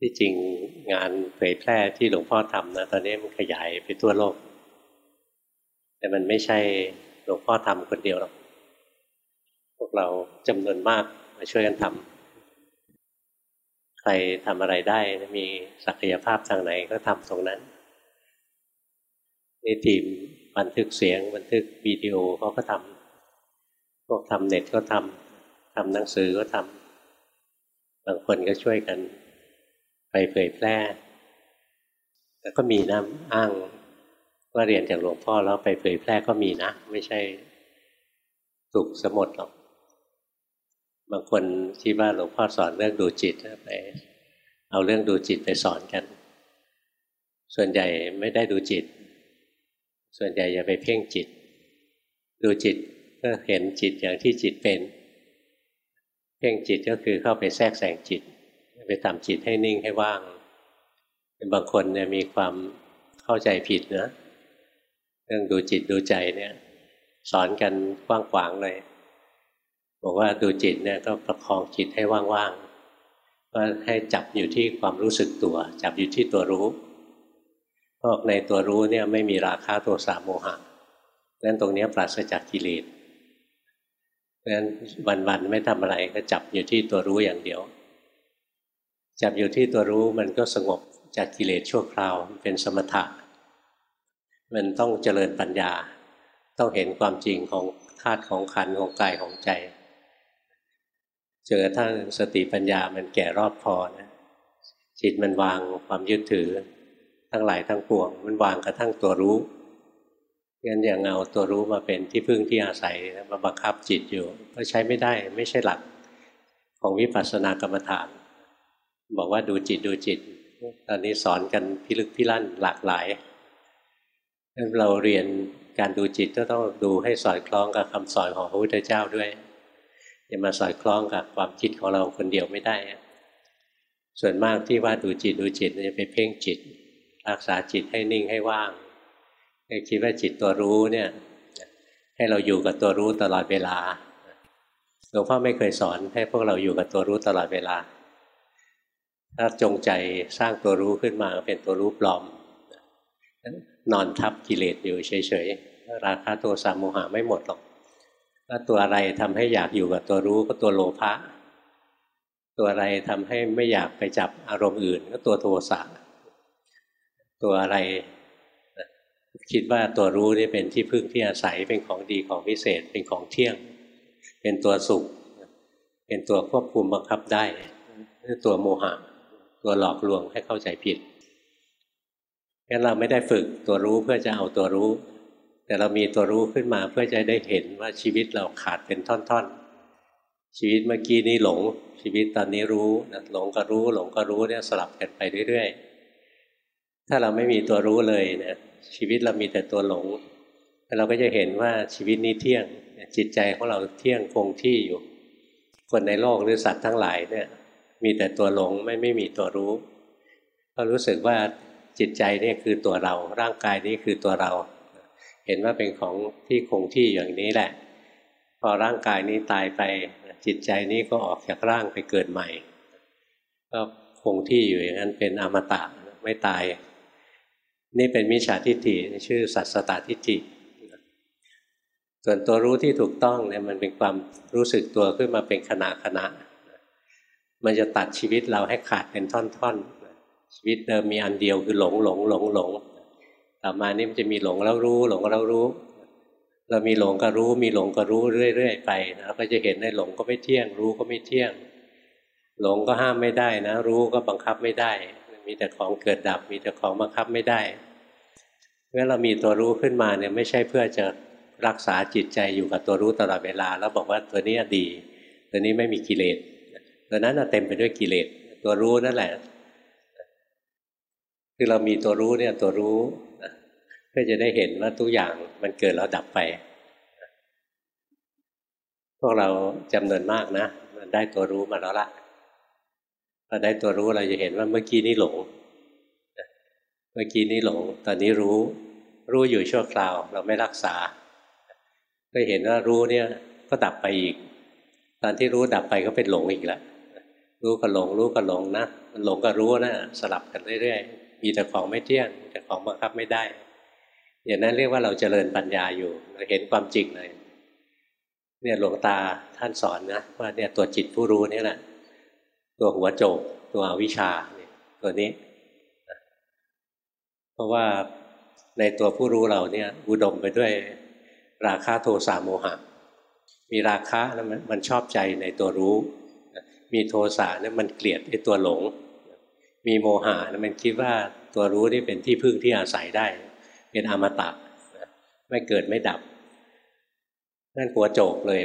ที่จริงงานเผยแพร่ที่หลวงพ่อทำนะตอนนี้มันขยายไปทั่วโลก แต่มันไม่ใช่หลวงพ่อทำคนเดียวหรอกพวกเราจำนวนมากมาช่วยกันทำใครทำอะไรได้มีศักยภาพทางไหนก็ทำตรงนั้นนี่ทีมบันทึกเสียง บันทึกวิดีโอเขาก็ทำพวกทำเน็ตก็ทำทำหนังสือก็ทำบางคนก็ช่วยกัน ไปเผยแพร่แล้วก็มีนะอ้างว่าเรียนจากหลวงพ่อแล้วไปเผยแพร่ก็มีนะ ไม่ใช่ถูกสมดหรอกบางคนที่ว่าหลวงพ่อสอนเรื่องดูจิตไป เอาเรื่องดูจิตไปสอนกัน ส่วนใหญ่ไม่ได้ดูจิต ส่วนใหญ่อย่าไปเพ่งจิต ดูจิตก็เห็นจิตอย่างที่จิตเป็น เพ่งจิตก็คือเข้าไปแทรกแซงจิต ไปทำจิตให้นิ่งให้ว่างบางคนเนี่ยมีความเข้าใจผิดนะเรื่องดูจิตดูใจเนี่ย สอนกันกว้างขวางเลยบอกว่าดูจิตเนี่ยก็ประคองจิตให้ว่างๆก็ให้จับอยู่ที่ความรู้สึกตัว จับอยู่ที่ตัวรู้เพราะในตัวรู้เนี่ยไม่มีราคาตัวสามโมหะนั้นตรงนี้ปราศจากกิเลสเพราะฉะนั้นวันๆไม่ทำอะไรก็จับอยู่ที่ตัวรู้อย่างเดียว จับอยู่ที่ตัวรู้มันก็สงบจากกิเลสชั่วคราวเป็นสมถะ มันต้องเจริญปัญญา ต้องเห็นความจริงของธาตุของขันของกายของใจ เจอท่านสติปัญญามันแก่รอบพอนะจิตมันวางความยึดถือ ทั้งหลายทั้งปวง มันวางกระทั่งตัวรู้งั้นอย่างเอาตัวรู้มาเป็นที่พึ่งที่อาศัยมาบังคับจิตอยู่ ก็ใช้ไม่ได้ไม่ใช่หลักของวิปัสสนากรรมฐาน บอกว่าดูจิตดูจิต ตอนนี้สอนกันพิลึกพิลั่นหลากหลายเราเรียนการดูจิตก็ต้องดูให้สอดคล้องกับคำสอนของพระพุทธเจ้าด้วยอย่ามาสอดคล้องกับความคิดของเราคนเดียวไม่ได้ ส่วนมากที่ว่าดูจิตดูจิตจะไปเพ่งจิต รักษาจิตให้นิ่งให้ว่างคิดว่าจิตตัวรู้เนี่ย ให้เราอยู่กับตัวรู้ตลอดเวลาหลวงพ่อไม่เคยสอนให้พวกเราอยู่กับตัวรู้ตลอดเวลา ถ้าจงใจสร้างตัวรู้ขึ้นมาเป็นตัวรู้ปลอม นอนทับกิเลสอยู่เฉยๆ ราคาตัวสามโมหะไม่หมดหรอกถ้าตัวอะไรทำให้อยากอยู่กับตัวรู้ก็ตัวโลภะ ตัวอะไรทำให้ไม่อยากไปจับอารมณ์อื่น ก็ตัวโทสะ ตัวอะไรคิดว่าตัวรู้นี่เป็นที่พึ่งที่อาศัยเป็นของดีของพิเศษเป็นของเที่ยง เป็นตัวสุข เป็นตัวควบคุมบังคับได้นี่ตัวโมหะ ตัวหลอกลวงให้เข้าใจผิดงั้นเราไม่ได้ฝึกตัวรู้เพื่อจะเอาตัวรู้ แต่เรามีตัวรู้ขึ้นมาเพื่อจะได้เห็นว่าชีวิตเราขาดเป็นท่อนๆ ชีวิตเมื่อกี้นี้หลง ชีวิตตอนนี้รู้หลงก็รู้ หลงก็รู้เนี่ยสลับกันไปเรื่อยๆ ถ้าเราไม่มีตัวรู้เลยเนี่ยชีวิตเรามีแต่ตัวหลงเราก็จะเห็นว่าชีวิตนี้เที่ยงจิตใจของเราเที่ยงคงที่อยู่ คนในโลกหรือสัตว์ทั้งหลายเนี่ย มีแต่ตัวหลงไม่ไม่มีตัวรู้ ก็รู้สึกว่าจิตใจนี่คือตัวเรา ร่างกายนี้คือตัวเรา เห็นว่าเป็นของที่คงที่อย่างนี้แหละ พอร่างกายนี้ตายไปจิตใจนี้ก็ออกจากร่างไปเกิดใหม่ ก็คงที่อยู่อย่างนั้นเป็นอมตะไม่ตาย นี่เป็นมิจฉาทิฏฐิชื่อสัตสตาทิฏฐิส่วนตัวรู้ที่ถูกต้องเนี่ยมันเป็นความรู้สึกตัวขึ้นมาเป็นขณะขณะ มันจะตัดชีวิตเราให้ขาดเป็นท่อนๆ ชีวิตเดิมมีอันเดียวคือหลงหลงหลงหลงต่อมานี่มันจะมีหลงแล้วรู้ หลงแล้วรู้ เรามีหลงก็รู้ มีหลงก็รู้เรื่อยๆไปนะก็จะเห็นได้หลงก็ไม่เที่ยง รู้ก็ไม่เที่ยง หลงก็ห้ามไม่ได้นะ รู้ก็บังคับไม่ได้ มีแต่ของเกิดดับ มีแต่ของบังคับไม่ได้เมื่อเรามีตัวรู้ขึ้นมาเนี่ยไม่ใช่เพื่อจะรักษาจิตใจอยู่กับตัวรู้ตลอดเวลา แล้วบอกว่าตัวนี้ดี ตัวนี้ไม่มีกิเลส ตัวนั้นเต็มไปด้วยกิเลสตัวรู้นั่นแหละ คือเรามีตัวรู้เนี่ยตัวรู้เพื่อจะได้เห็นว่าทุกอย่างมันเกิดแล้วดับไป พวกเราจำนวนมากนะ มันได้ตัวรู้มาแล้วละพอได้ตัวรู้เราจะเห็นว่าเมื่อกี้นี้หลง เมื่อกี้นี้หลง ตอนนี้รู้ รู้อยู่ชั่วคราว เราไม่รักษา ก็เห็นว่ารู้เนี่ยก็ดับไปอีก ตอนที่รู้ดับไปก็เป็นหลงอีกแล้ว รู้ก็หลงรู้ก็หลงนะมันหลงก็รู้นะสลับกันเรื่อยๆ มีแต่ของไม่เที่ยงแต่ของบังคับไม่ได้ อย่างนั้นเรียกว่าเราเจริญปัญญาอยู่เราเห็นความจริงเลย เนี่ยหลวงตาท่านสอนนะว่าเนี่ยตัวจิตผู้รู้นี่แหละตัวหัวโจกตัวอวิชชาเนี่ยตัวนี้ เพราะว่าในตัวผู้รู้เราเนี่ย อุดมไปด้วยราคะโทสะโมหะ มีราคะแล้วมันชอบใจในตัวรู้ มีโทสะเนี่ยมันเกลียดไอ้ตัวหลง มีโมหะเนะมันคิดว่าตัวรู้นี่เป็นที่พึ่งที่อาศัยได้ เป็นอมตะไม่เกิดไม่ดับนั่นหัวโจกเลย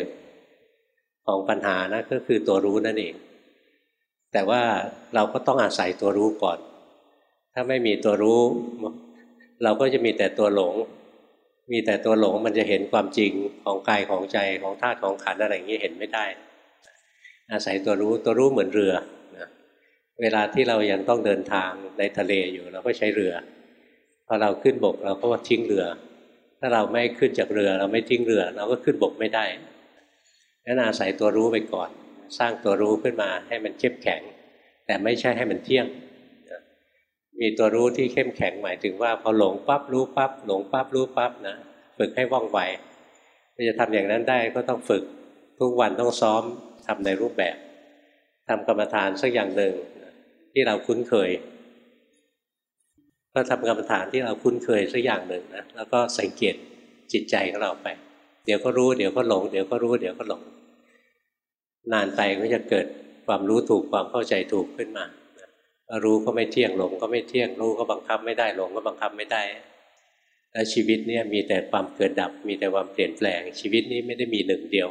ของปัญหานะก็คือตัวรู้นั่นเอง แต่ว่าเราก็ต้องอาศัยตัวรู้ก่อน ถ้าไม่มีตัวรู้ เราก็จะมีแต่ตัวหลง มีแต่ตัวหลงมันจะเห็นความจริงของกายของใจของธาตุของขันอะไรอย่างนี้เห็นไม่ได้ อาศัยตัวรู้ตัวรู้เหมือนเรือนะเวลาที่เรายังต้องเดินทางในทะเลอยู่เราก็ใช้เรือ พอเราขึ้นบกเราก็ทิ้งเรือ ถ้าเราไม่ขึ้นจากเรือเราไม่ทิ้งเรือ เราก็ขึ้นบกไม่ได้งั้นอาศัยตัวรู้ไปก่อน สร้างตัวรู้ขึ้นมาให้มันเข้มแข็ง แต่ไม่ใช่ให้มันเที่ยงมีตัวรู้ที่เข้มแข็งหมายถึงว่าพอหลงปั๊บรู้ปั๊บหลงปั๊บรู้ปั๊บนะฝึกให้ว่องไวจะทำอย่างนั้นได้ก็ต้องฝึกทุกวันต้องซ้อม ทำในรูปแบบทำกรรมฐานสักอย่างหนึ่งที่เราคุ้นเคย ก็ทำกรรมฐานที่เราคุ้นเคยสักอย่างหนึ่งนะแล้วก็สังเกตจิตใจของเราไป เดี๋ยวก็รู้เดี๋ยวก็หลง เดี๋ยวก็รู้เดี๋ยวก็หลง นานไปก็จะเกิดความรู้ถูกความเข้าใจถูกขึ้นมารู้ก็ไม่เที่ยงหลงก็ไม่เที่ยงรู้ก็บังคับไม่ได้หลงก็บังคับไม่ได้ แล้วชีวิตเนี่ยมีแต่ความเกิดดับมีแต่ความเปลี่ยนแปลง ชีวิตนี้ไม่ได้มีหนึ่งเดียว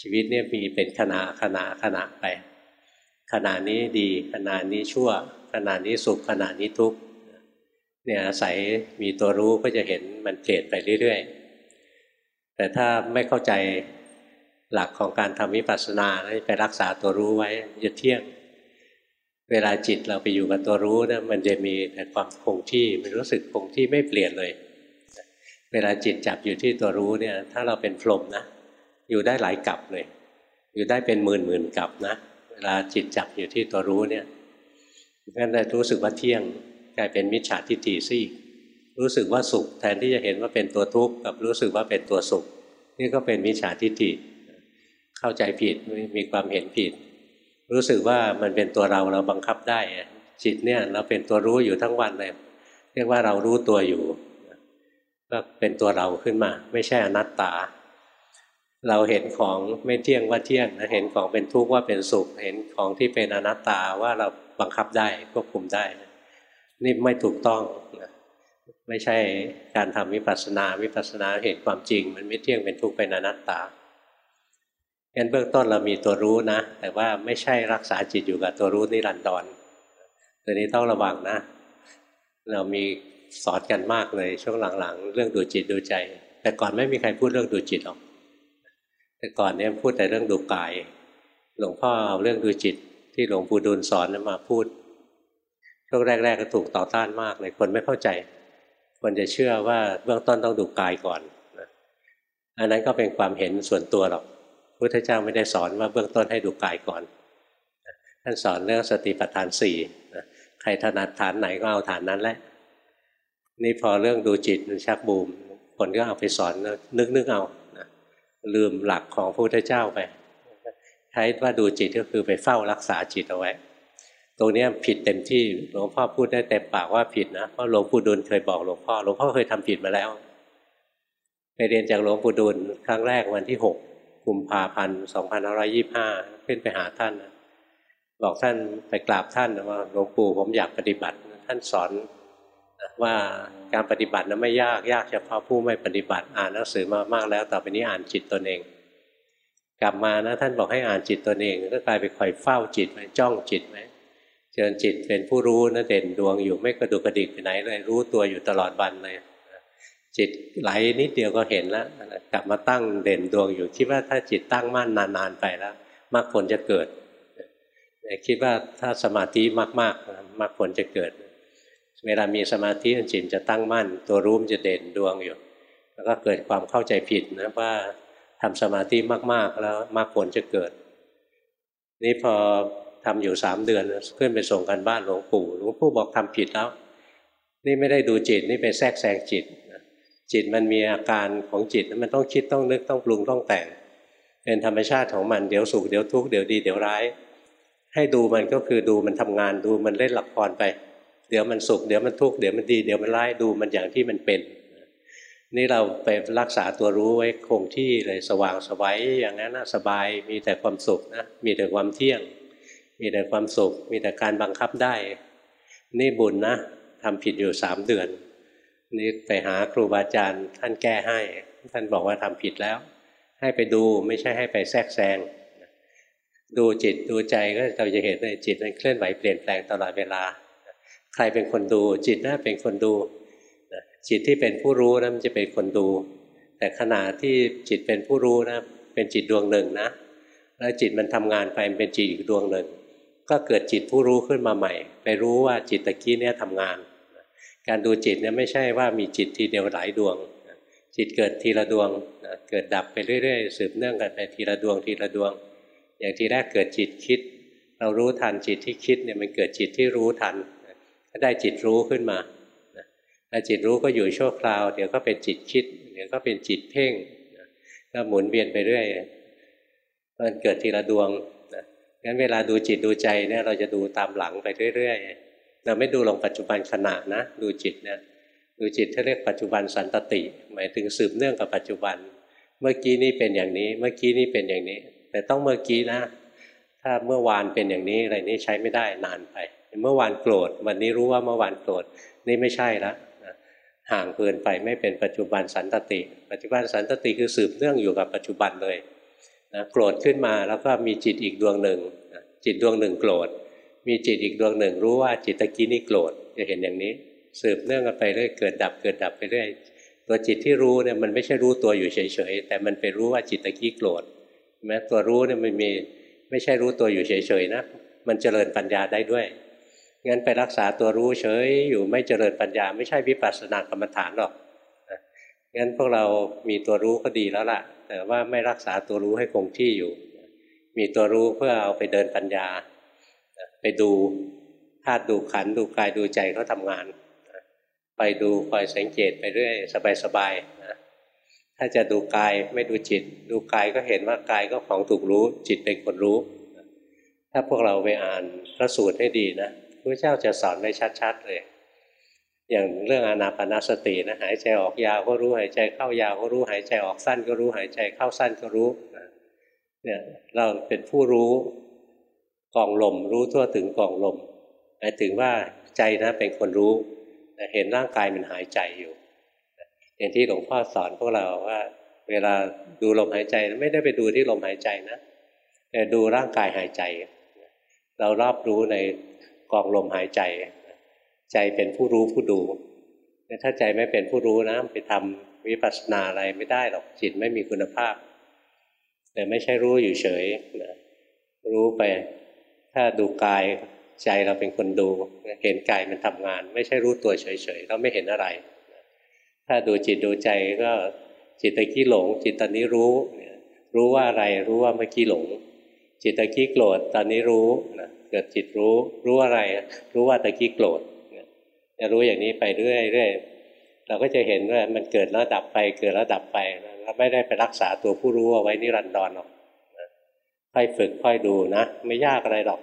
ชีวิตเนี่ยมีเป็นขณะขณะขณะไป ขณะนี้ดีขณะนี้ชั่ว ขณะนี้สุขขณะนี้ทุกข์เนี่ยอาศัยมีตัวรู้ก็จะเห็นมันเปลี่ยนไปเรื่อยๆ แต่ถ้าไม่เข้าใจหลักของการทำวิปัสสนาไปรักษาตัวรู้ไว้จะเที่ยง เวลาจิตเราไปอยู่กับตัวรู้นะมันจะมีแต่ความคงที่มันรู้สึกคงที่ไม่เปลี่ยนเลย เวลาจิตจับอยู่ที่ตัวรู้เนี่ย ถ้าเราเป็นพรหมนะ อยู่ได้หลายกลับเลย อยู่ได้เป็นหมื่นหมื่นกลับนะเวลาจิตจับอยู่ที่ตัวรู้เนี่ยงั้นได้รู้สึกว่าเที่ยงกลายเป็นมิจฉาทิฏฐิซิรู้สึกว่าสุข แทนที่จะเห็นว่าเป็นตัวทุกข์กับรู้สึกว่าเป็นตัวสุข นี่ก็เป็นมิจฉาทิฏฐิเข้าใจผิดมีความเห็นผิด รู้สึกว่ามันเป็นตัวเราเราบังคับได้ จิตเนี่ยเราเป็นตัวรู้อยู่ทั้งวันเลย เรียกว่าเรารู้ตัวอยู่ก็เป็นตัวเราขึ้นมา ไม่ใช่อนัตตา เราเห็นของไม่เที่ยงว่าเที่ยงเห็นของเป็นทุกข์ว่าเป็นสุข เห็นของที่เป็นอนัตตาว่าเราบังคับได้ควบคุมได้ นี่ไม่ถูกต้องไม่ใช่การทำวิปัสสนาวิปัสสนาเห็นความจริง มันไม่เที่ยงเป็นทุกข์เป็นอนัตตางั้นเบื้องต้นเรามีตัวรู้นะ แต่ว่าไม่ใช่รักษาจิตอยู่กับตัวรู้นิรันดรตัวนี้ต้องระวังนะ เรามีสอนกันมากเลยช่วงหลังๆ เรื่องดูจิตดูใจ แต่ก่อนไม่มีใครพูดเรื่องดูจิตหรอก แต่ก่อนเนี่ยพูดแต่เรื่องดูกาย หลวงพ่อเอาเรื่องดูจิต ที่หลวงปู่ดูลสอนมาพูดช่วงแรก ๆ ก็ถูกต่อต้านมากเลยคนไม่เข้าใจ คนจะเชื่อว่าเบื้องต้นต้องดูกายก่อนอันนั้นก็เป็นความเห็นส่วนตัวหรอกพุทธเจ้าไม่ได้สอนว่าเบื้องต้นให้ดูกายก่อนท่านสอนเรื่องสติปัฏฐานสี่ใครถนัดฐานไหนก็เอาฐานนั้นแหละนี่พอเรื่องดูจิตชักบูมคนก็เอาไปสอนนึกนึกเอา ลืมหลักของพระพุทธเจ้าไปใช้ว่าดูจิตก็คือไปเฝ้ารักษาจิตเอาไว้ ตรงนี้ผิดเต็มที่หลวงพ่อพูดได้เต็มปากว่าผิดนะเพราะหลวงปู่ดุลเคยบอกหลวงพ่อหลวงพ่อเคยทำผิดมาแล้วไปเรียนจากหลวงปู่ดุลครั้งแรกวันที่หกกุมภาพันธ์สองพันร้อยี่ห้าขึ้นไปหาท่าน บอกท่านไปกราบท่านว่าหลวงปู่ผมอยากปฏิบัติ ท่านสอน ว่าการปฏิบัตินั้นไม่ยากยากเฉพาะผู้ไม่ปฏิบัติอ่านหนังสือมามากแล้ว ต่อไปนี้อ่านจิตตนเอง กลับมานะท่านบอกให้อ่านจิตตนเองก็กลายไปคอยเฝ้าจิตไว้จ้องจิตไว้เจริญจิตเป็นผู้รู้นะเด่นดวงอยู่ไม่กระดุกกระดิกไปไหนเลยรู้ตัวอยู่ตลอดวันเลยจิตไหลนิดเดียวก็เห็นแล้วกลับมาตั้งเด่นดวงอยู่คิดว่าถ้าจิตตั้งมั่นนานๆไปแล้วมรรคผลจะเกิดคิดว่าถ้าสมาธิมากๆมรรคผลจะเกิด เวลามีสมาธิจิตจะตั้งมั่น ตัวรู้มจะเด่นดวงอยู่ แล้วก็เกิดความเข้าใจผิดนะว่าทำสมาธิมากๆแล้วมรรคผลจะเกิด นี่พอทำอยู่สามเดือนขึ้นไปส่งกันบ้านหลวงปู่หลวงปู่บอกทำผิดแล้ว นี่ไม่ได้ดูจิตนี่ไปแทรกแซงจิตจิตมันมีอาการของจิตมันต้องคิดต้องนึกต้องปรุงต้องแต่ง เป็นธรรมชาติของมันเดี๋ยวสุขเดี๋ยวทุกข์เดี๋ยวดีเดี๋ยวร้าย ให้ดูมันก็คือดูมันทำงานดูมันเล่นละครไป เดี๋ยวมันสุขเดี๋ยวมันทุกข์เดี๋ยวมันดีเดี๋ยวมันร้ายดูมันอย่างที่มันเป็น นี่เราไปรักษาตัวรู้ไว้คงที่เลยสว่างสวัยอย่างนั้นนะสบายมีแต่ความสุขนะมีแต่ความเที่ยง มีแต่ความสุข มีแต่การบังคับได้ นี่บุญนะทำผิดอยู่สามเดือน นี่ไปหาครูบาอาจารย์ท่านแก้ให้ ท่านบอกว่าทำผิดแล้ว ให้ไปดูไม่ใช่ให้ไปแทรกแซงดูจิตดูใจก็เราจะเห็นเลยจิตมันเคลื่อนไหวเปลี่ยนแปลงตลอดเวลา ใครเป็นคนดู จิตน่าเป็นคนดูจิตที่เป็นผู้รู้นะมันจะเป็นคนดู แต่ขณะที่จิตเป็นผู้รู้นะเป็นจิตดวงหนึ่งนะ แล้วจิตมันทำงานไปมันเป็นจิตอีกดวงหนึ่ง ก็เกิดจิตผู้รู้ขึ้นมาใหม่ ไปรู้ว่าจิตตะกี้เนี่ยทำงาน การดูจิตเนี่ยไม่ใช่ว่ามีจิตทีเดียวหลายดวง จิตเกิดทีละดวงเกิดดับไปเรื่อยๆสืบเนื่องกันไปทีละดวงทีละดวง อย่างทีแรกเกิดจิตคิด เรารู้ทันจิตที่คิดเนี่ยมันเกิดจิตที่รู้ทัน็ได้จิตรู้ขึ้นมาแล้วจิตรู้ก็อยู่ชั่วคราว เดี๋ยวก็เป็นจิตคิด เดี๋ยวก็เป็นจิตเพ่งก็หมุนเวียนไปเรื่อยมันเกิดทีละดวงงั้นเวลาดูจิตดูใจเนี่ยเราจะดูตามหลังไปเรื่อยๆ เราไม่ดูลงปัจจุบันขณะนะ ดูจิตเนี่ยดูจิตที่เรียกปัจจุบันสันตติ หมายถึงสืบเนื่องกับปัจจุบัน เมื่อกี้นี้เป็นอย่างนี้ เมื่อกี้นี้เป็นอย่างนี้ แต่ต้องเมื่อกี้นะ ถ้าเมื่อวานเป็นอย่างนี้อะไรนี้ใช้ไม่ได้นานไป เมื่อวานโกรธ วันนี้รู้ว่าเมื่อวานโกรธนี่ไม่ใช่ละห่างเกินไปไม่เป็นปัจจุบันสันตติ ปัจจุบันสันตติคือสืบเนื่องอยู่กับปัจจุบันเลยนะโกรธขึ้นมาแล้วก็มีจิตอีกดวงหนึ่งจิตดวงหนึ่งโกรธ มีจิตอีกดวงหนึ่ง รู้ว่าจิตตะกี้นี่โกรธจะเห็นอย่างนี้ สืบเนื่องกันไปเรื่อยเกิดดับเกิดดับไปเรื่อยตัวจิตที่รู้เนี่ยมันไม่ใช่รู้ตัวอยู่เฉยๆแต่มันไปรู้ว่าจิตตะกี้โกรธแม้ตัวรู้เนี่ยมันมีไม่ใช่รู้ตัวอยู่เฉยๆนะมันเจริญปัญญาได้ด้วย งั้นไปรักษาตัวรู้เฉยอยู่ไม่เจริญปัญญา ไม่ใช่วิปัสสนากรรมฐานหรอกงั้นพวกเรามีตัวรู้ก็ดีแล้วล่ะ แต่ว่าไม่รักษาตัวรู้ให้คงที่อยู่ มีตัวรู้เพื่อเอาไปเดินปัญญา ไปดูธาตุดูขันดูกายดูใจเขาทำงาน ไปดูคอยสังเกตไปเรื่อยสบายๆนะถ้าจะดูกายไม่ดูจิต ดูกายก็เห็นว่ากายก็ของถูกรู้ จิตเป็นคนรู้ ถ้าพวกเราไปอ่านพระสูตรให้ดีนะ พระเจ้าจะสอนไว้ชัด ๆ เลย อย่างเรื่องอนาปนาสตินะหายใจออกยาวก็รู้หายใจเข้ายาวก็รู้หายใจออกสั้นก็รู้หายใจเข้าสั้นก็รู้เนี่ยเราเป็นผู้รู้กองลมรู้ทั่วถึงกองลมหมายถึงว่าใจนะเป็นคนรู้เห็นร่างกายมันหายใจอยู่อย่างที่หลวงพ่อสอนพวกเราว่า เวลาดูลมหายใจไม่ได้ไปดูที่ลมหายใจนะแต่ดูร่างกายหายใจ เรารอบรู้ใน กองลมหายใจ ใจเป็นผู้รู้ผู้ดูถ้าใจไม่เป็นผู้รู้นะไปทำวิปัสสนาอะไรไม่ได้หรอกจิตไม่มีคุณภาพ แต่ไม่ใช่รู้อยู่เฉยนะรู้ไป ถ้าดูกายใจเราเป็นคนดูเห็นกายมันทำงาน ไม่ใช่รู้ตัวเฉยๆเราไม่เห็นอะไร ถ้าดูจิตดูใจก็จิตตะกี้หลง จิตตอนนี้รู้รู้ว่าอะไรรู้ว่าเมื่อกี้หลง จิตตะกี้โกรธตอนนี้รู้นะ เกิดจิตรู้ รู้อะไร รู้ว่าตะกี้โกรธจะรู้อย่างนี้ไปเรื่อยๆเราก็จะเห็นว่ามันเกิดแล้วดับไป เกิดแล้วดับไปเราไม่ได้ไปรักษาตัวผู้รู้เอาไว้นิรันดรหรอกค่อยฝึกค่อยดูนะไม่ยากอะไรหรอก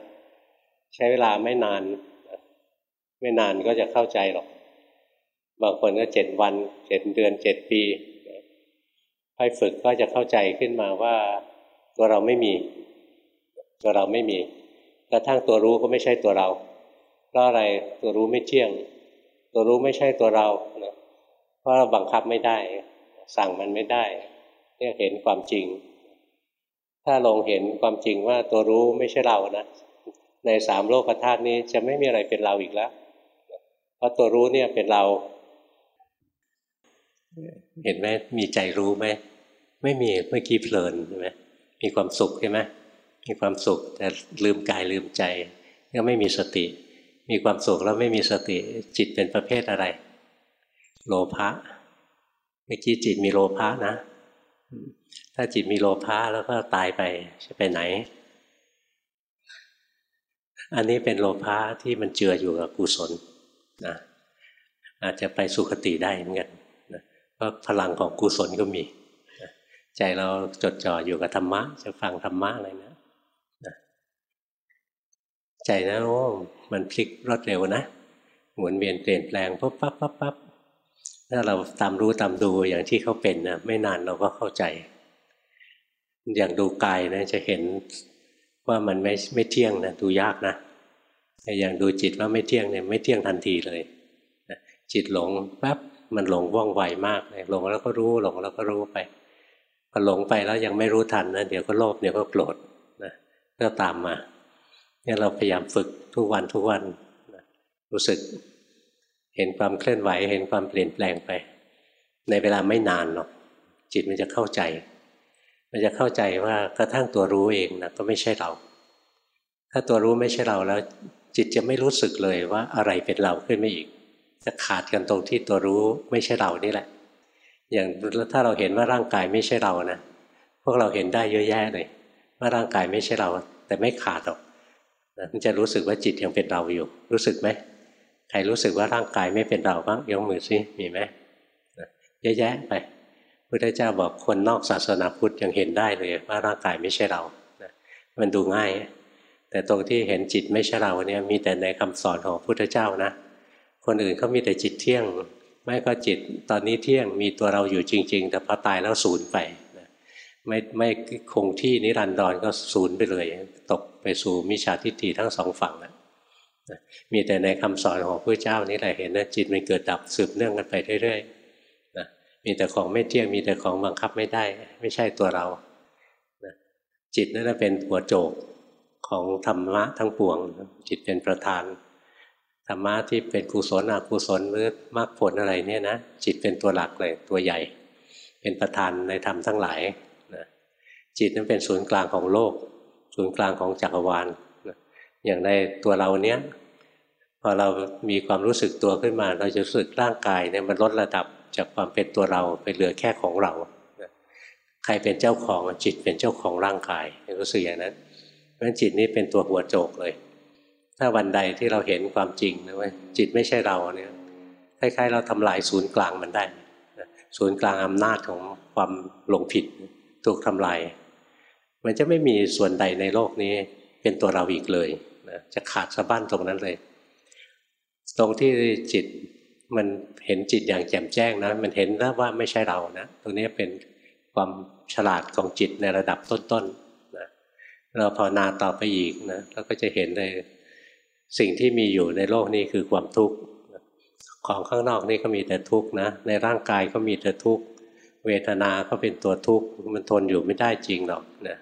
ใช้เวลาไม่นาน ไม่นานก็จะเข้าใจหรอก บางคนก็เจ็ดวันเจ็ดเดือนเจ็ดปีค่อยฝึกก็จะเข้าใจขึ้นมาว่าตัวเราไม่มี ตัวเราไม่มี กระทั่งตัวรู้ก็ไม่ใช่ตัวเรา เพราะอะไรตัวรู้ไม่เที่ยง ตัวรู้ไม่ใช่ตัวเรานะเพราะเราบังคับไม่ได้ สั่งมันไม่ได้เนี่ยเห็นความจริง ถ้าลงเห็นความจริงว่าตัวรู้ไม่ใช่เรานะในสามโลกธาตุนี้จะไม่มีอะไรเป็นเราอีกแล้วเพราะตัวรู้เนี่ยเป็นเรา เห็นไหมมีใจรู้ไหมไม่มีเมื่อกี้เพลินใช่ไหมมีความสุขใช่ไหม มีความสุขแต่ลืมกายลืมใจ ก็ไม่มีสติ มีความสุขแล้วไม่มีสติจิตเป็นประเภทอะไร โลภะเมื่อกี้จิตมีโลภะนะ ถ้าจิตมีโลภะแล้วก็ตายไปจะไปไหน อันนี้เป็นโลภะที่มันเจืออยู่กับกุศลนะอาจจะไปสุคติได้เหมือนกันนะเพราะพลังของกุศลก็มี ใจเราจดจ่ออยู่กับธรรมะ จะฟังธรรมะอะไรนะ ใจนะโอ้มันพลิกรวดเร็วนะหมุนเวียนเปลี่ยนแปลงปั๊บปั๊บปั๊บปั๊บถ้าเราตามรู้ตามดูอย่างที่เขาเป็นนะไม่นานเราก็เข้าใจ อย่างดูกายนะจะเห็นว่ามันไม่ไม่เที่ยงนะดูยากนะแต่อย่างดูจิตว่าไม่เที่ยงเนี่ยไม่เที่ยงทันทีเลยจิตหลงแป๊บมันหลงว่องไวมากเลยหลงแล้วก็รู้หลงแล้วก็รู้ไปพอหลงไปแล้วยังไม่รู้ทันนะเดี๋ยวก็โลภเดี๋ยวก็โกรธนะก็ตามมา เนี่เราพยายามฝึกทุกวันทุกวันรู้สึกเห็นความเคลื่อนไหวเห็นความเปลี่ยนแปลงไป ในเวลาไม่นานหรอกจิตมันจะเข้าใจ มันจะเข้าใจว่ากระทั่งตัวรู้เองนะก็ไม่ใช่เรา ถ้าตัวรู้ไม่ใช่เราแล้ว จิตจะไม่รู้สึกเลยว่าอะไรเป็นเราขึ้นมาอีก จะขาดกันตรงที่ตัวรู้ไม่ใช่เรานี่แหละ อย่างถ้าเราเห็นว่าร่างกายไม่ใช่เรานะพวกเราเห็นได้เยอะแยะเลยว่าร่างกายไม่ใช่เรา แต่ไม่ขาดหรอก มันจะรู้สึกว่าจิตยังเป็นเราอยู่ รู้สึกไหมใครรู้สึกว่าร่างกายไม่เป็นเราบ้างยกมือซิมีไหมเยอะแยะไปพุทธเจ้าบอกคนนอกศาสนาพุทธยังเห็นได้เลยว่าร่างกายไม่ใช่เรามันดูง่าย แต่ตรงที่เห็นจิตไม่ใช่เราเนี่ยมีแต่ในคำสอนของพุทธเจ้านะ คนอื่นเขามีแต่จิตเที่ยง ไม่ก็จิตตอนนี้เที่ยงมีตัวเราอยู่จริง ๆ แต่พอตายแล้วสูญไป ไม่ไม่คงที่นิรันดรก็สูญไปเลย ตกไปสู่มิจฉาทิฏฐิทั้งสองฝั่งนะมีแต่ในคำสอนของพระเจ้านี่แหละเห็นนะจิตมันเกิดดับสืบเนื่องกันไปเรื่อยๆนะมีแต่ของไม่เที่ยงมีแต่ของบังคับไม่ได้ ไม่ใช่ตัวเรานะจิตนั่นเป็นหัวโจกของธรรมะทั้งปวง จิตเป็นประธานธรรมะที่เป็นกุศลอกุศลหรือมรรคผลอะไรเนี่ยนะจิตเป็นตัวหลักเลยตัวใหญ่ เป็นประธานในธรรมทั้งหลาย จิตนั้นเป็นศูนย์กลางของโลก ศูนย์กลางของจักรวาลอย่างในตัวเราเนี้ยพอเรามีความรู้สึกตัวขึ้นมา เราจะรู้สึกร่างกายเนี่ยมันลดระดับจากความเป็นตัวเราไปเหลือแค่ของเรา ใครเป็นเจ้าของจิตเป็นเจ้าของร่างกายรู้สึกอย่างนั้นเพราะฉะนั้นจิตนี้เป็นตัวหัวโจกเลย ถ้าวันใดที่เราเห็นความจริงนะว่าจิตไม่ใช่เราเนี่ยคล้ายๆเราทำลายศูนย์กลางมันได้ ศูนย์กลางอำนาจของความหลงผิด ถูกทำลายมันจะไม่มีส่วนใดในโลกนี้เป็นตัวเราอีกเลยนะจะขาดสะบั้นตรงนั้นเลย ตรงที่จิตมันเห็นจิตอย่างแจ่มแจ้งนะมันเห็นแล้วว่าไม่ใช่เรานะตรงนี้เป็นความฉลาดของจิตในระดับต้นๆนะเราภาวนาต่อไปอีกนะเราก็จะเห็นเลยสิ่งที่มีอยู่ในโลกนี้คือความทุกข์ของข้างนอกนี่ก็มีแต่ทุกข์นะในร่างกายก็มีแต่ทุกข์ เวทนาก็เป็นตัวทุกข์มันทนอยู่ไม่ได้จริงหรอกนะ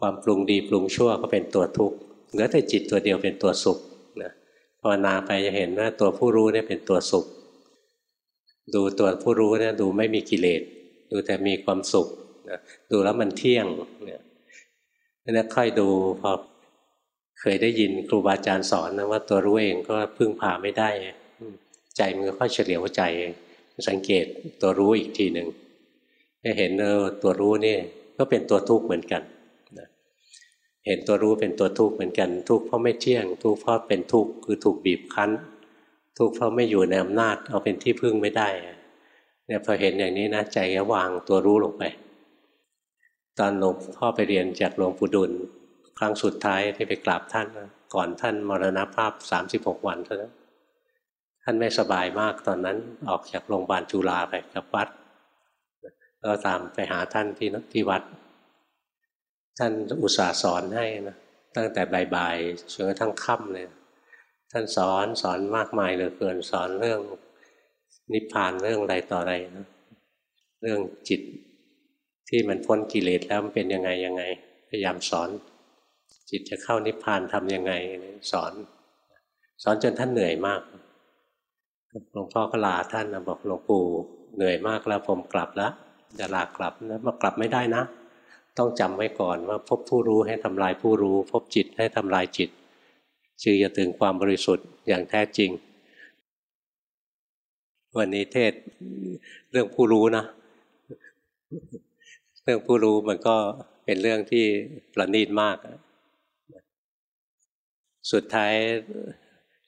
ความปรุงดีปรุงชั่วก็เป็นตัวทุกข์เหลือแต่จิตตัวเดียวเป็นตัวสุขนะภาวนาไปจะเห็นว่าตัวผู้รู้เนี่ยเป็นตัวสุข ดูตัวผู้รู้เนี่ยดูไม่มีกิเลสดูแต่มีความสุขนะดูแล้วมันเที่ยงเนี่ยนี่ค่อยดูพอเคยได้ยินครูบาอาจารย์สอนนะว่าตัวรู้เองก็พึ่งพาไม่ได้ ใจมันก็ค่อยเฉลียวใจ สังเกตตัวรู้อีกทีหนึ่งจะเห็นเออตัวรู้นี่ก็เป็นตัวทุกข์เหมือนกันเห็นตัวรู้เป็นตัวทุกข์เหมือนกัน ทุกข์เพราะไม่เที่ยง ทุกข์เพราะเป็นทุกข์คือถูกบีบคั้น ทุกข์เพราะไม่อยู่ในอำนาจ เอาเป็นที่พึ่งไม่ได้เนี่ยพอเห็นอย่างนี้นะใจก็วางตัวรู้ลงไป ตอนหลวงพ่อไปเรียนจากหลวงปู่ดุลครั้งสุดท้ายที่ไปกราบท่านก่อนท่านมรณภาพสามสิบหกวันเท่านั้นานไม่สบายมากตอนนั้นออกจากโรงพยาบาลจุฬาไปกับวัดก็ตามไปหาท่านที่ที่วัด ท่านอุตส่าห์สอนให้นะตั้งแต่บ่ายๆจนกระทั่งค่ำเลยท่านสอนสอนมากมายเหลือเกินสอนเรื่องนิพพานเรื่องอะไรต่ออะไรนะเรื่องจิตที่มันพ้นกิเลสแล้วมันเป็นยังไงยังไง พยายามสอน จิตจะเข้านิพพานทำยังไงสอน สอนจนท่านเหนื่อยมาก หลวงพ่อก็ลาท่านนะบอกหลวงปู่เหนื่อยมากแล้วผมกลับแล้วจะลากลับนะมากลับไม่ได้นะ ต้องจำไว้ก่อนว่าพบผู้รู้ให้ทำลายผู้รู้ พบจิตให้ทำลายจิตจึงจะถึงความบริสุทธิ์อย่างแท้จริง วันนี้เทศเรื่องผู้รู้นะเรื่องผู้รู้มันก็เป็นเรื่องที่ประณีตมาก สุดท้าย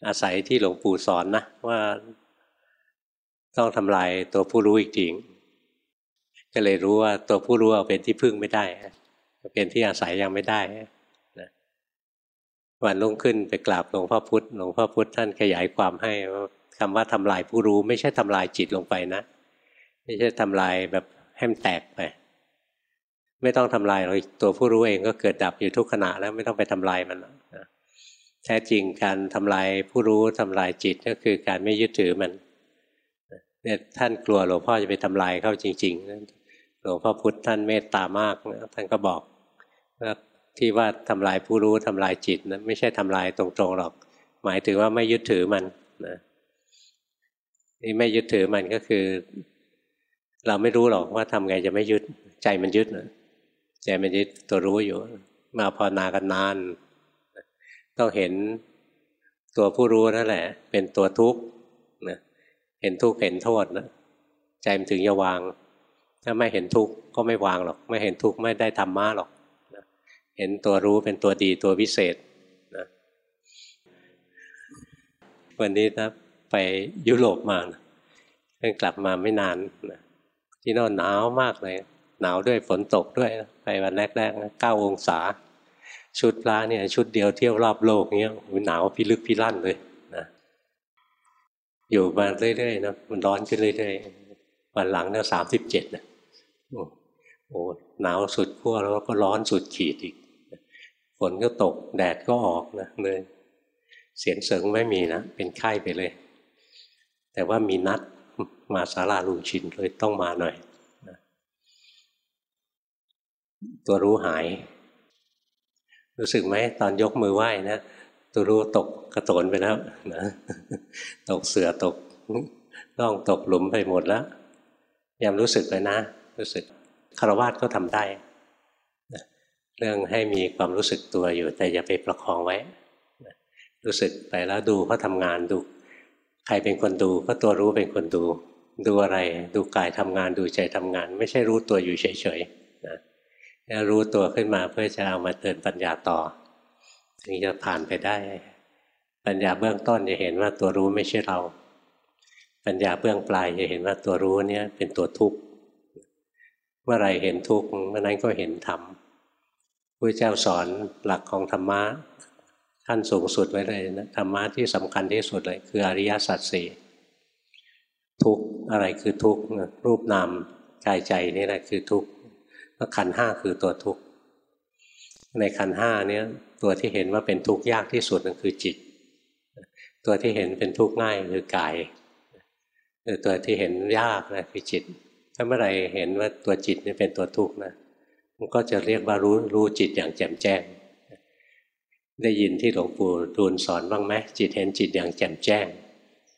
อาศัยที่หลวงปู่สอนนะว่าต้องทำลายตัวผู้รู้อีกจริง ก็เลยรู้ว่าตัวผู้รู้เอาเป็นที่พึ่งไม่ได้ เป็นที่อาศัยยังไม่ได้นะวันรุ่งขึ้นไปกราบหลวงพ่อพุธหลวงพ่อพุธท่านขยายความให้คำว่าทำลายผู้รู้ ไม่ใช่ทำลายจิตลงไปนะ ไม่ใช่ทำลายแบบให้มันแตกไป ไม่ต้องทำลายเราตัวผู้รู้เองก็เกิดดับอยู่ทุกขณะแล้วไม่ต้องไปทำลายมันนะ แท้จริงการทำลายผู้รู้ทำลายจิตก็คือการไม่ยึดถือมันเนี่ยท่านกลัวหลวงพ่อจะไปทำลายเข้าจริงๆหลวงพ่อพุธท่านเมตตามากท่านก็บอกว่าที่ว่าทำลายผู้รู้ทำลายจิตนะไม่ใช่ทำลายตรงๆหรอก หมายถึงว่าไม่ยึดถือมันนะนี่ไม่ยึดถือมันก็คือ เราไม่รู้หรอกว่าทำไงจะไม่ยึดใจมันยึดนะใจมันยึดตัวรู้อยู่ มาพอนากันนาน ต้องเห็นตัวผู้รู้นั่นแหละ เป็นตัวทุกข์นะเห็นทุกข์เห็นโทษนะใจมันถึงจะวาง ถ้าไม่เห็นทุกข์ก็ไม่วางหรอก ไม่เห็นทุกข์ไม่ได้ธรรมะหรอกนะเห็นตัวรู้เป็นตัวดีตัววิเศษนะวันนี้นะไปยุโรปมานะเพิ่งกลับมาไม่นานนะที่โน่นหนาวมากเลย หนาวด้วยฝนตกด้วยไปวันแรกๆเก้าองศา ชุดพระเนี่ยชุดเดียวเที่ยวรอบโลกเนี้ยหนาวพิลึกพิลั่นเลยนะอยู่มาเรื่อยๆนะมันร้อนขึ้นเรื่อยๆวันหลังเนี่ยสามสิบเจ็ดนะโอ้หนาวสุดขั้วแล้วก็ร้อนสุดขีดอีกฝนก็ตกแดดก็ออกนะเลย เสียงเสริงไม่มีนะ เป็นไข้ไปเลย แต่ว่ามีนัดมาสาราลุงชินเลยต้องมาหน่อยนะตัวรู้หาย รู้สึกไหมตอนยกมือไหว้นะตัวรู้ตกกระโตนไปแล้วนะตกเสือตกต้องตกหลุมไปหมดแล้วยามรู้สึกเลยนะ รู้สึกคารวะก็ทำได้เรื่องให้มีความรู้สึกตัวอยู่ แต่อย่าไปประคองไว้รู้สึกไปแล้วดูเขาทางานดู ใครเป็นคนดูก็ตัวรู้เป็นคนดู ดูอะไร ดูกายทำงานดูใจทำงาน ไม่ใช่รู้ตัวอยู่เฉยๆนะ รู้ตัวขึ้นมาเพื่อจะเอามาเตือนปัญญาต่อ ถึงจะผ่านไปได้ ปัญญาเบื้องต้นจะเห็นว่าตัวรู้ไม่ใช่เรา ปัญญาเบื้องปลายจะเห็นว่าตัวรู้เนี่ยเป็นตัวทุกข์เมื่อไรเห็นทุกข์เมื่อนั้นก็เห็นธรรมพระเจ้าสอนหลักของธรรมะท่านสูงสุดไว้เลยนะธรรมะที่สำคัญที่สุดเลย คืออริยสัจสี่ทุกอะไรคือทุกรูปนามกายใจนี่แหละคือทุกข์ ขันห้าคือตัวทุกข์ ในขันห้านี้ตัวที่เห็นว่าเป็นทุกข์ยากที่สุดนั่นคือจิต ตัวที่เห็นเป็นทุกข์ง่ายคือกายหรือตัวที่เห็นยากนะคือจิต ถ้าเมื่อไรเห็นว่าตัวจิตนี่เป็นตัวทุกข์นะมันก็จะเรียกว่ารู้รู้จิตอย่างแจ่มแจ้ง ได้ยินที่หลวงปู่ดูลสอนบ้างไหมจิตเห็นจิตอย่างแจ่มแจ้ง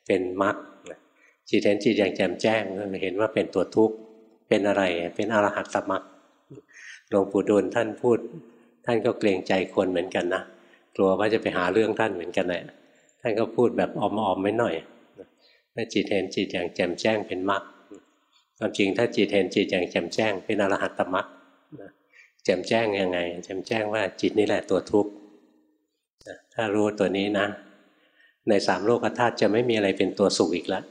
เป็นมรรคจิตเห็นจิตอย่างแจ่มแจ้งเห็นว่าเป็นตัวทุกข์เป็นอะไรเป็นอรหัตตมรรคห ลวงปู่ดูลท่านพูด ท่านก็เกรงใจคนเหมือนกันนะกลัวว่าจะไปหาเรื่องท่านเหมือนกันแหละท่านก็พูดแบบอมๆไม่หน่อยถ้าจิตเห็นจิตอย่างแจ่มแจ้งเป็นมรรคความจริงถ้าจิตเห็นจิตอย่างแจ่มแจ้ง เป็นอรหัตตมรรคแจ่มแจ้งยังไงแจ่มแจ้งว่าจิตนี่แหละตัวทุกข์ถ้ารู้ตัวนี้นะ ในสามโลกธาตุจะไม่มีอะไรเป็นตัวสุขอีกแล้ว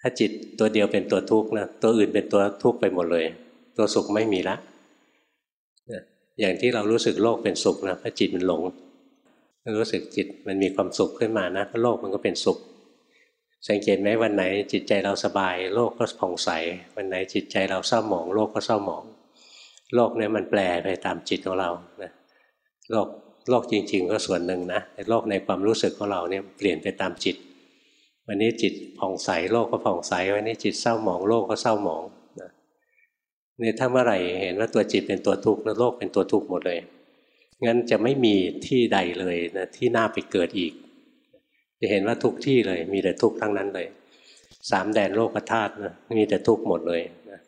ถ้าจิตตัวเดียวเป็นตัวทุกข์นะตัวอื่นเป็นตัวทุกข์ไปหมดเลย ตัวสุขไม่มีละ อย่างที่เรารู้สึกโลกเป็นสุขนะเพราะจิตมันหลง รู้สึกจิตมันมีความสุขขึ้นมานะโลกมันก็เป็นสุข สังเกตไหมวันไหนจิตใจเราสบาย โลกก็ผ่องใส วันไหนจิตใจเราเศร้าหมอง โลกก็เศร้าหมอง โลกเนี่ยมันแปลไปตามจิตของเรานะโลกโลกจริง ๆ ก็ส่วนหนึ่งนะแต่โลกในความรู้สึกของเราเนี่ยเปลี่ยนไปตามจิต วันนี้จิตผ่องใสโลกก็ผ่องใส วันนี้จิตเศร้าหมองโลกก็เศร้าหมอง นี่ถ้าเมื่อไหร่เห็นว่าตัวจิตเป็นตัวทุกข์แล้วโลกเป็นตัวทุกข์หมดเลย งั้นจะไม่มีที่ใดเลยนะที่น่าไปเกิดอีก จะเห็นว่าทุกที่เลย มีแต่ทุกข์ทั้งนั้นเลย สามแดนโลกธาตุนะมีแต่ทุกข์หมดเลยนะ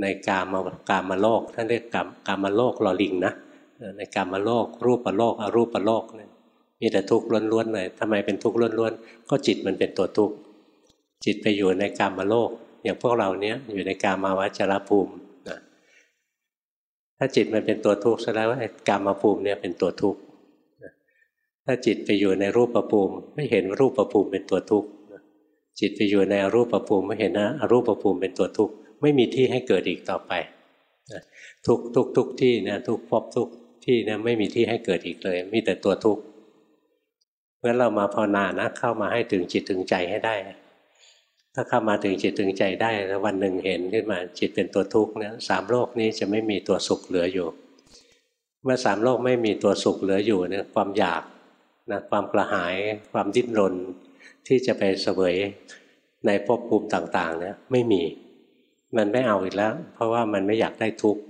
ในกามากามโลกท่านเรียกกามกามโลกลอลิงนะในกามโลก รูปะโลกอรูปะโลกเนี่ยมีแต่ทุกข์ล้วนๆเลยทำไมเป็นทุกข์ล้วนๆก็จิตมันเป็นตัวทุกข์จิตไปอยู่ในกามโลก อย่างพวกเราเนี้ยอยู่ในกามาวจรภูมิ ถ้าจิตมันเป็นตัวทุกข์แสดงว่ากรรมภูมิเนี่ยเป็นตัวทุกข์ถ้าจิตไปอยู่ในรูปประภูมิไม่เห็นรูปประภูมิเป็นตัวทุกข์จิตไปอยู่ในอรูปประภูมิไม่เห็นนะอรูปประภูมิเป็นตัวทุกข์ไม่มีที่ให้เกิดอีกต่อไปทุกทุกทุกที่นะทุกพบทุกที่นะไม่มีที่ให้เกิดอีกเลย มีแต่ตัวทุกข์เพราะเรามาภาวนานะเข้ามาให้ถึงจิตถึงใจให้ได้ ถ้าเข้ามาถึงจิตถึงใจได้แล้ววันหนึ่งเห็นขึ้นมาจิตเป็นตัวทุกข์เนี่ยสามโลกนี้จะไม่มีตัวสุขเหลืออยู่ เมื่อสามโลกไม่มีตัวสุขเหลืออยู่เนี่ยความอยากนะความกระหายความดิ้นรนที่จะไปเสวยในภพภูมิต่างๆเนี่ยไม่มี มันไม่เอาอีกแล้ว เพราะว่ามันไม่อยากได้ทุกข์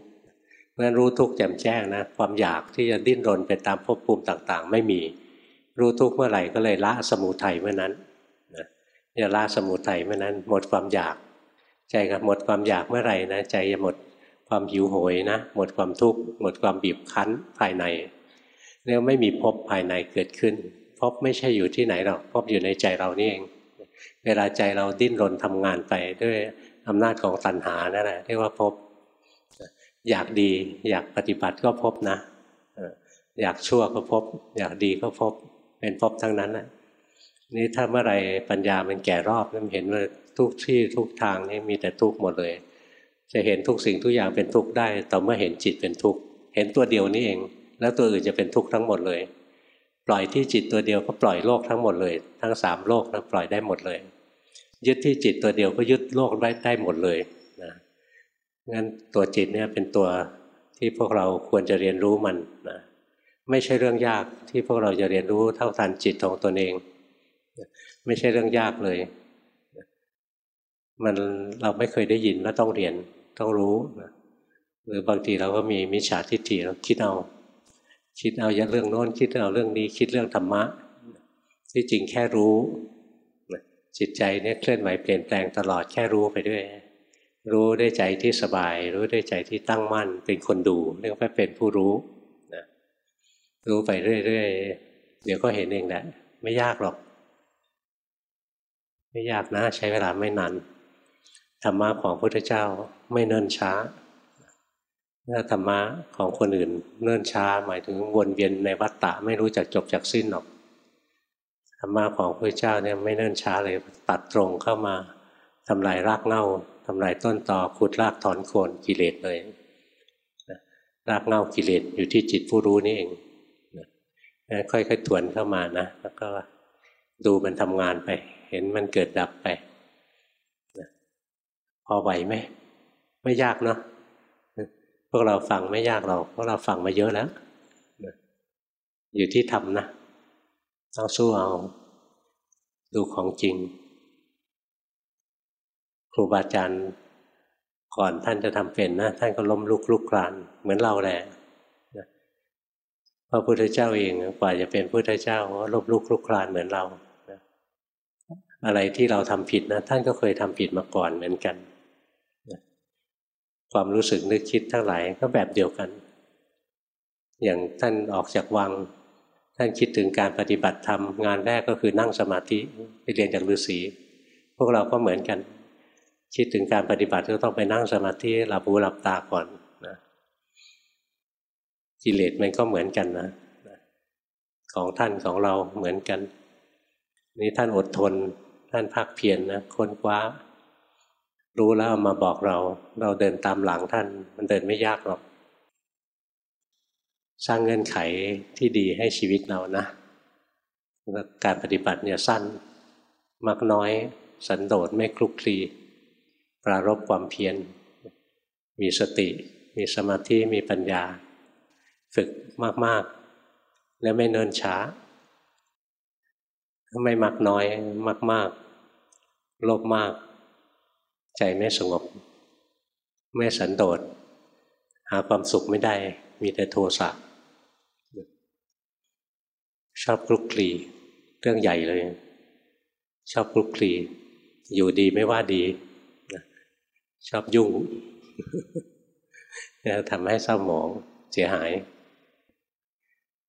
นั้นรู้ทุกข์แจ่มแจ้งนะความอยากที่จะดิ้นรนไปตามภพภูมิต่างๆ ไม่มี รู้ทุกข์เมื่อไหร่ก็เลยละสมุทัยเมื่อนั้น จะละสมุทัยเมื่อนั้นหมดความอยาก ใจกับหมดความอยากเมื่อไหร่นะใจจะหมดความหิวโหยนะหมดความทุกข์หมดความบีบคั้นภายในเรียกไม่มีภพภายในเกิดขึ้นภพไม่ใช่อยู่ที่ไหนหรอกภพอยู่ในใจเรานี่เอง เวลาใจเราดิ้นรนทำงานไปด้วยอำนาจของตัณหานั่นแหละเรียกว่าภพอยากดี อยากปฏิบัติก็พบนะอยากชั่วก็พบอยากดีก็พบเป็นพบทั้งนั้นนะ นี่ถ้าเมื่อไรปัญญามันแก่รอบมันเห็นว่าทุกที่ทุกทางนี่มีแต่ทุกข์หมดเลย จะเห็นทุกสิ่งทุกอย่างเป็นทุกข์ได้ ต่อเมื่อเห็นจิตเป็นทุกข์เห็นตัวเดียวนี่เอง แล้วตัวอื่นจะเป็นทุกข์ทั้งหมดเลย ปล่อยที่จิตตัวเดียวก็ปล่อยโลกทั้งหมดเลย ทั้งสามโลกนะปล่อยได้หมดเลย ยึดที่จิตตัวเดียวก็ยึดโลกได้ได้หมดเลยนะงั้นตัวจิตเนี่ยเป็นตัวที่พวกเราควรจะเรียนรู้มันนะไม่ใช่เรื่องยากที่พวกเราจะเรียนรู้เท่าทันจิตของตนเอง ไม่ใช่เรื่องยากเลย มันเราไม่เคยได้ยินว่าต้องเรียนต้องรู้นะหรือบางทีเราก็มีมิจฉาทิฏฐิเราคิดเอาคิดเอาเรื่องโน้นคิดเอาเรื่องนี้คิดเรื่องธรรมะ ที่จริงแค่รู้จิตใจเนี่ยเคลื่อนไหวเปลี่ยนแปลงตลอดแค่รู้ไปด้วย รู้ได้ใจที่สบาย รู้ได้ใจที่ตั้งมั่น เป็นคนดูเรียกว่าเป็นผู้รู้นะรู้ไปเรื่อยๆเดี๋ยวก็เห็นเองแหละไม่ยากหรอก ไม่ยากนะ ใช้เวลาไม่นานธรรมะของพระพุทธเจ้าไม่เนิ่นช้าถ้าธรรมะของคนอื่น เนิ่นช้า หมายถึงวนเวียนในวัฏฏะไม่รู้จักจบจากสิ้นหรอกธรรมะของพระเจ้าเนี่ยไม่เนิ่นช้าเลยตัดตรงเข้ามาทำลายรากเง่าทำลายต้นตอขุดรากถอนโคนกิเลสเลยรากเง่ากิเลสอยู่ที่จิตผู้รู้นี่เองค่อยๆถวนเข้ามานะแล้วก็ดูมันทำงานไป เห็นมันเกิดดับไปพอไหวไหมไม่ยากเนาะพวกเราฟังไม่ยากเราเพราะเราฟังมาเยอะแล้วอยู่ที่ทำนะต้องสู้เอาดูของจริง ครูบาอาจารย์ก่อนท่านจะทำเป็นนะ ท่านก็ล้มลุกลุกคลาน เหมือนเราแหละพระพุทธเจ้าเองกว่าจะเป็นพุทธเจ้าก็ล้มลุกลุกคลานเหมือนเรา อะไรที่เราทำผิดนะ ท่านก็เคยทำผิดมาก่อนเหมือนกัน ความรู้สึกนึกคิดทั้งหลายก็แบบเดียวกัน อย่างท่านออกจากวัง ท่านคิดถึงการปฏิบัติธรรมงานแรกก็คือนั่งสมาธิไปเรียนจากฤาษีพวกเราก็เหมือนกัน คิดถึงการปฏิบัติก็ต้องไปนั่งสมาธิหลับหูหลับตาก่อนนะกิเลสมันก็เหมือนกันนะของท่านของเราเหมือนกัน นี่ท่านอดทน ท่านพักเพียรนนะค้นคว้า รู้แล้วมาบอกเรา เราเดินตามหลังท่าน มันเดินไม่ยากหรอก สร้างเงื่อนไขที่ดีให้ชีวิตเรานะการปฏิบัติเนี่ยสั้น มักน้อย สันโดษไม่คลุกคลีปรารบความเพียร มีสติ มีสมาธิ มีปัญญา ฝึกมาก ๆ และไม่เนินช้า ไม่มักน้อยมากๆโลภมาก ใจไม่สงบ ไม่สันโดษ หาความสุขไม่ได้ มีแต่โทสะชอบคลุกคลีเรื่องใหญ่เลย ชอบคลุกคลีอยู่ดีไม่ว่าดี ชอบยุ่งทำให้เศร้าหมองเสียหาย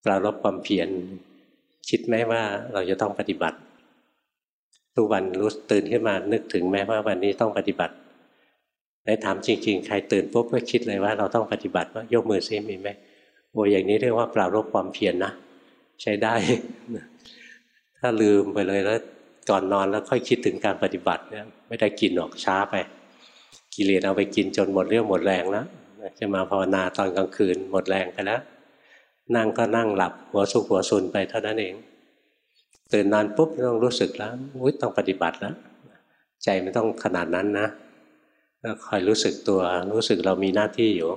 ปรารบความเพียร คิดไหมว่าเราจะต้องปฏิบัติ ทุกวันรู้ตื่นขึ้นมานึกถึงแม้ว่าวันนี้ต้องปฏิบัติไหนถามจริง ๆ ใครตื่นปุ๊บก็คิดเลยว่าเราต้องปฏิบัติว่ายกมือซิมีไหมโอ้อย่างนี้เรียกว่าปรารบความเพียรนนะใช้ได้ ถ้าลืมไปเลยแล้วก่อนนอนแล้วค่อยคิดถึงการปฏิบัติเนี่ยไม่ได้กินหรอกช้าไป กิเลสเอาไปกินจนหมดเรี่ยวหมดแรงแล้วจะมาภาวนาตอนกลางคืนหมดแรงไปแล้ว นั่งก็นั่งหลับ หัวสุกหัวซุนไปเท่านั้นเอง ตื่นนอนปุ๊บต้องรู้สึกแล้วอุ้ยต้องปฏิบัติแล้วใจไม่ต้องขนาดนั้นนะก็คอยรู้สึกตัว รู้สึกเรามีหน้าที่อยู่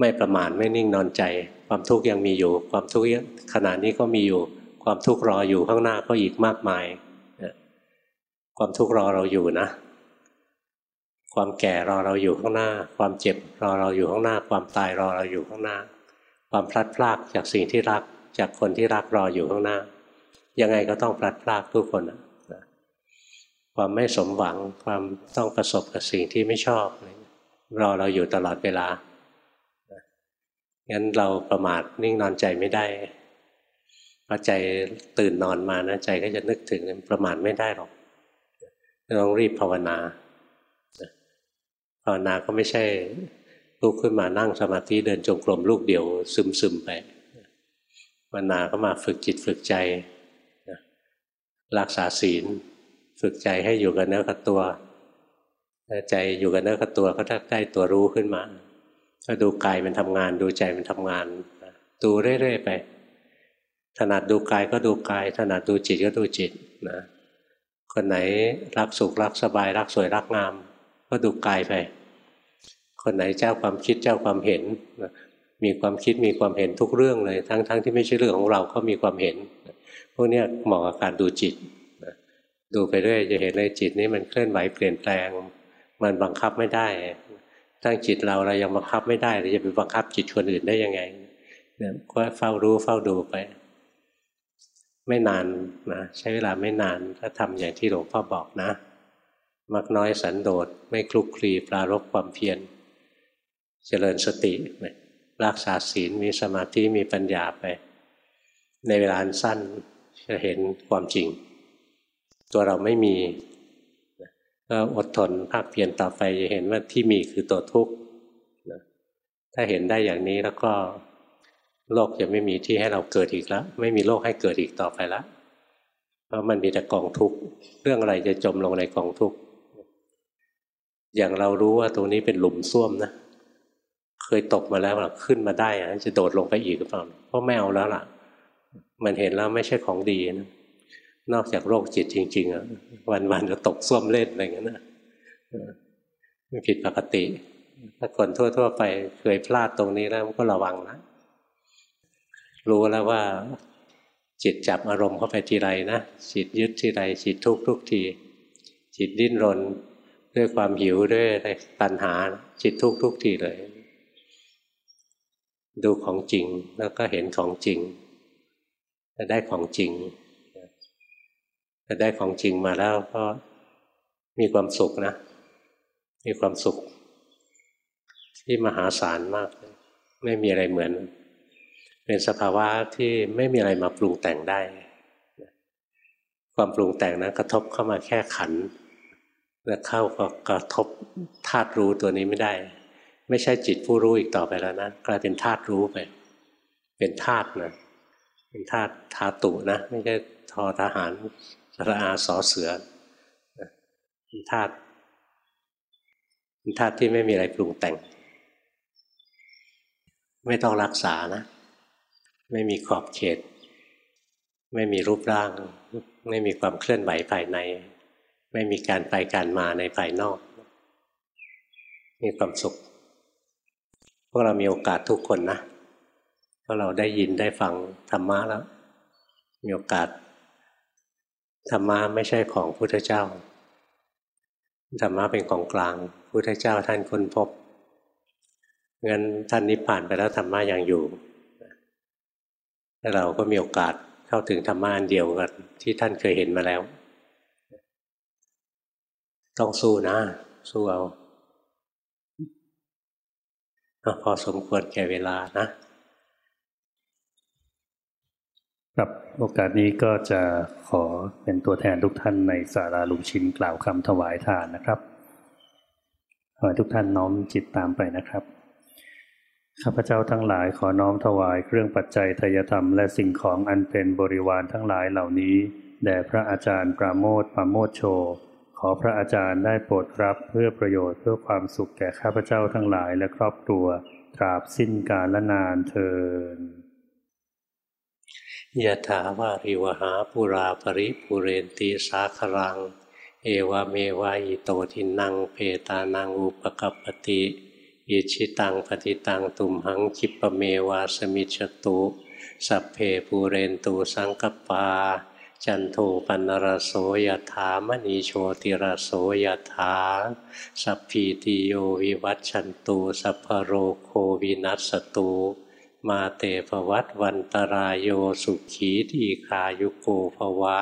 ไม่ประมาทไม่นิ่งนอนใจ ความทุกข์ยังมีอยู่ ความทุกข์ขณะนี้ก็มีอยู่ ความทุกข์รออยู่ข้างหน้าก็อีกมากมายความทุกข์รอเราอยู่นะ ความแก่รอเราอยู่ข้างหน้า ความเจ็บรอเราอยู่ข้างหน้า ความตายรอเราอยู่ข้างหน้า ความพลัดพรากจากสิ่งที่รักจากคนที่รักรออยู่ข้างหน้า ยังไงก็ต้องพลัดพรากทุกคนนะความไม่สมหวังความต้องประสบกับสิ่งที่ไม่ชอบ รอเราอยู่ตลอดเวลางั้นเราประมาทนิ่งนอนใจไม่ได้พอใจตื่นนอนมานะใจก็จะนึกถึงประมาทไม่ได้หรอกต้องรีบภาวนาภาวนาก็ไม่ใช่ ลุกขึ้นมานั่งสมาธิเดินจงกรมลูกเดียว ซึมซึมไปภานาก็มาฝึกจิตฝึกใจรักษาศีล ฝึกใจให้อยู่กับเนื้อกับตัวใจอยู่กับเนื้อกับตัวก็ถ้าได้ตัวรู้ขึ้นมาก็ดูกายมันทำงาน ดูใจมันทำงานดูเรื่อยๆไป ถนัดดูกายก็ดูกาย ถนัดดูจิตก็ดูจิตนะคนไหนรักสุขรักสบายรักสวยรักงาม ก็ดูกายไป คนไหนเจ้าความคิดเจ้าความเห็น มีความคิดมีความเห็นทุกเรื่องเลย ทั้งๆทที่ไม่ใช่เรื่องของเราก็มีความเห็น พวกนี้เหมาะกับการดูจิตดูไปเรื่อยจะเห็นเลยจิตนี้มันเคลื่อนไหวเปลี่ยนแปลง มันบังคับไม่ได้ทั้งจิตเราเรายังบังคับไม่ได้เราจะไปบังคับจิตคนอื่นได้ยังไงเนี่ยก็เฝ้ารู้เฝ้าดูไป ไม่นานนะใช้เวลาไม่นานถ้าทำอย่างที่หลวงพ่อบอกนะ มักน้อยสันโดษไม่คลุกคลีปรารบความเพียร เจริญสติรักษาศีลมีสมาธิมีปัญญาไป ในเวลาสั้นจะเห็นความจริง ตัวเราไม่มีก็อดทนภาคเพียรต่อไปจะเห็นว่าที่มีคือตัวทุกข์ถ้าเห็นได้อย่างนี้แล้วก็โลกจะไม่มีที่ให้เราเกิดอีกแล้ว ไม่มีโลกให้เกิดอีกต่อไปแล้วเพราะมันมีแต่กองทุกข์เรื่องอะไรจะจมลงในกองทุกข์อย่างเรารู้ว่าตรงนี้เป็นหลุมซ่วมนะ เคยตกมาแล้วขึ้นมาได้อะจะโดดลงไปอีกหรือเปล่าเพราะไม่เอาแล้วล่ะ มันเห็นแล้วไม่ใช่ของดีนะนอกจากโรคจิตจริง ๆอะวันๆจะตกส้วมเล่นอะไรอย่างนี้นะไม่ผิดปกติ ถ้าคนทั่ว ๆ ไปเคยพลาดตรงนี้แล้วก็ระวังนะรู้แล้วว่าจิตจับอารมณ์เข้าไปทีไรนะจิตยึดทีไรจิตทุกทุกที จิตดิ้นรนด้วยความหิวด้วยตัณหา จิตทุกทุกทีเลย ดูของจริงแล้วก็เห็นของจริงจะได้ของจริงแต่ได้ของจริงมาแล้วก็มีความสุขนะ มีความสุข ที่มหาศาลมาก ไม่มีอะไรเหมือน เป็นสภาวะที่ไม่มีอะไรมาปรุงแต่งได้ ความปรุงแต่งนะกระทบเข้ามาแค่ขันแล้วเข้าก็กระทบธาตุรู้ตัวนี้ไม่ได้ ไม่ใช่จิตผู้รู้อีกต่อไปแล้วนะกลายเป็นธาตุรู้ไป เป็นธาตุนะเป็นธาตุธาตุนะ ไม่ใช่ทอทหารระอาสอเสือเป็นธาตุเป็นธาตุที่ไม่มีอะไรปรุงแต่ง ไม่ต้องรักษานะ ไม่มีขอบเขต ไม่มีรูปร่าง ไม่มีความเคลื่อนไหวภายใน ไม่มีการไปการมาในภายนอก มีความสุข วกเรามีโอกาสทุกคนนะเพราะเราได้ยินได้ฟังธรรมะแล้ว มีโอกาสธรรมะไม่ใช่ของพุทธเจ้าธรรมะเป็นของกลางพุทธเจ้าท่านค้นพบงั้นท่านนิพพานไปแล้วธรรมะยังอยู่เราก็มีโอกาสเข้าถึงธรรมะอันเดียวกันที่ท่านเคยเห็นมาแล้ว ต้องสู้นะ สู้เอา พอสมควรแก่เวลานะครับโอกาสนี้ก็จะขอเป็นตัวแทนทุกท่านในสาราลุงชินกล่าวคำถวายทานนะครับขอให้ทุกท่านน้อมจิตตามไปนะครับข้าพเจ้าทั้งหลายขอน้อมถวายเครื่องปัจจัยทยธรรมและสิ่งของอันเป็นบริวารทั้งหลายเหล่านี้แด่พระอาจารย์ปราโมทปราโมทโช ขอพระอาจารย์ได้โปรดรับเพื่อประโยชน์เพื่อความสุขแก่ข้าพเจ้าทั้งหลายและครอบครัว ตราบสิ้นกาลนานเทินยะถาวาริวหาปุราปริปุเรนตีสาครัง เอวเมวายโตทินังเพตานังอุปะกัปปะติอิจฉิตังปัตถิตังตุมหัง ขิปปะเมวะ สะมิชฌะตุ สัพเพปูเรนตุ สังกัปปา จันโทปัณณะระโส ยะถา มะณิ โชติระโส ยะถา สัพพีติโยวิวัชชันตุ สัพพะโรโควินัสสะตุ มาเต ภะวัตวันตะราโยสุขีทีฆายุโก ภะวะ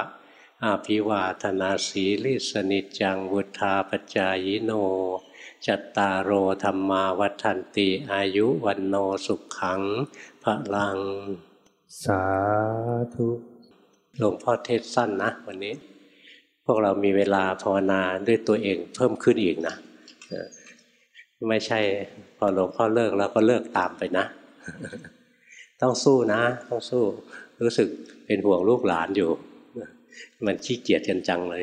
อาภิวาธนาสีลิสนิจังวุธาปจายโน จัตตารโอธรรมาวัฏันติอายุวันโนสุขขังพระลัง สาธุ หลวงพ่อเทศสั้นนะวันนี้ พวกเรามีเวลาภาวนาด้วยตัวเองเพิ่มขึ้นอีกนะไม่ใช่พอหลวงพ่อเลิกแล้วก็เลิกตามไปนะ ต้องสู้นะ ต้องสู้ รู้สึกเป็นห่วงลูกหลานอยู่ มันขี้เกียจกันจังเลย